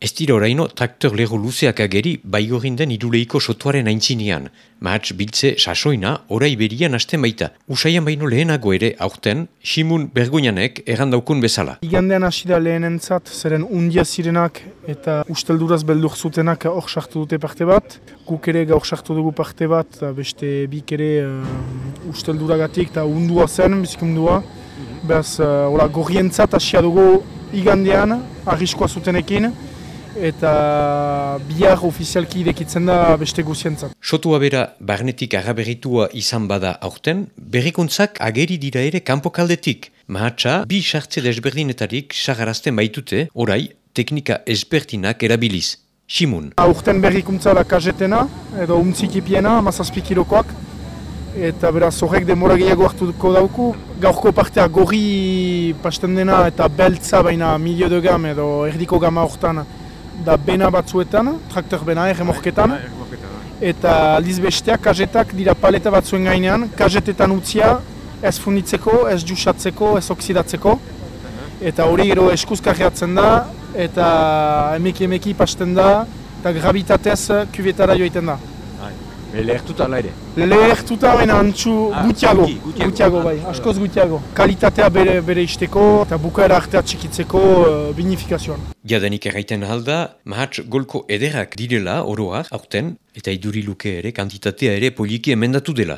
Ez dira oraino traktor lego luzeak ageri baigorinden iruleiko sotuaren aintzinean. Mahats biltze sasoina orai berian hasten baita. Usaian baino lehenago ere aurten, Simun Bergoinanek errandaukun bezala. Igandean hasi da lehenentzat, zeren undia zirenak eta ustelduraz beldur zutenak hor sartu dute parte bat. Guk ere gaur sartu dugu parte bat, beste bik ere uh, ustelduragatik eta undua zen, bizikundua. Beraz, uh, gorrientzat hasi dugu igandean, arriskoa zutenekin eta bihar ofizialki idekitzen da beste guzientzat. Sotua bera barnetik agaberitua izan bada aurten, berrikuntzak ageri dira ere kanpokaldetik. Mahatsa, bi sartze desberdinetarik sagarazten baitute, orai, teknika ezberdinak erabiliz. Simun. Aurten berrikuntza da kajetena, edo umtzikipiena, mazazpikilokoak, eta beraz horrek demora gehiago hartuko dauku. Gaurko partea gorri pasten dena eta beltza baina milio de gam edo erdiko gama horretan da bena batzuetan, traktor bena erremorketan. Eta aldiz besteak, kajetak dira paleta batzuen gainean, kajetetan utzia ez funditzeko, ez jusatzeko, ez oksidatzeko. Eta hori gero eskuzkarriatzen da, eta emeki emeki pasten da, eta gravitatez kubetara joiten da. Lehertuta ala ere? Lehertuta baina antxu ah, gutiago, gutiago bai, askoz gutiago. Kalitatea bere, bere isteko eta bukaera artea txikitzeko uh, binifikazioan. Jadanik erraiten halda, mahats golko ederak direla oroak aurten eta iduri luke ere kantitatea ere poliki emendatu dela.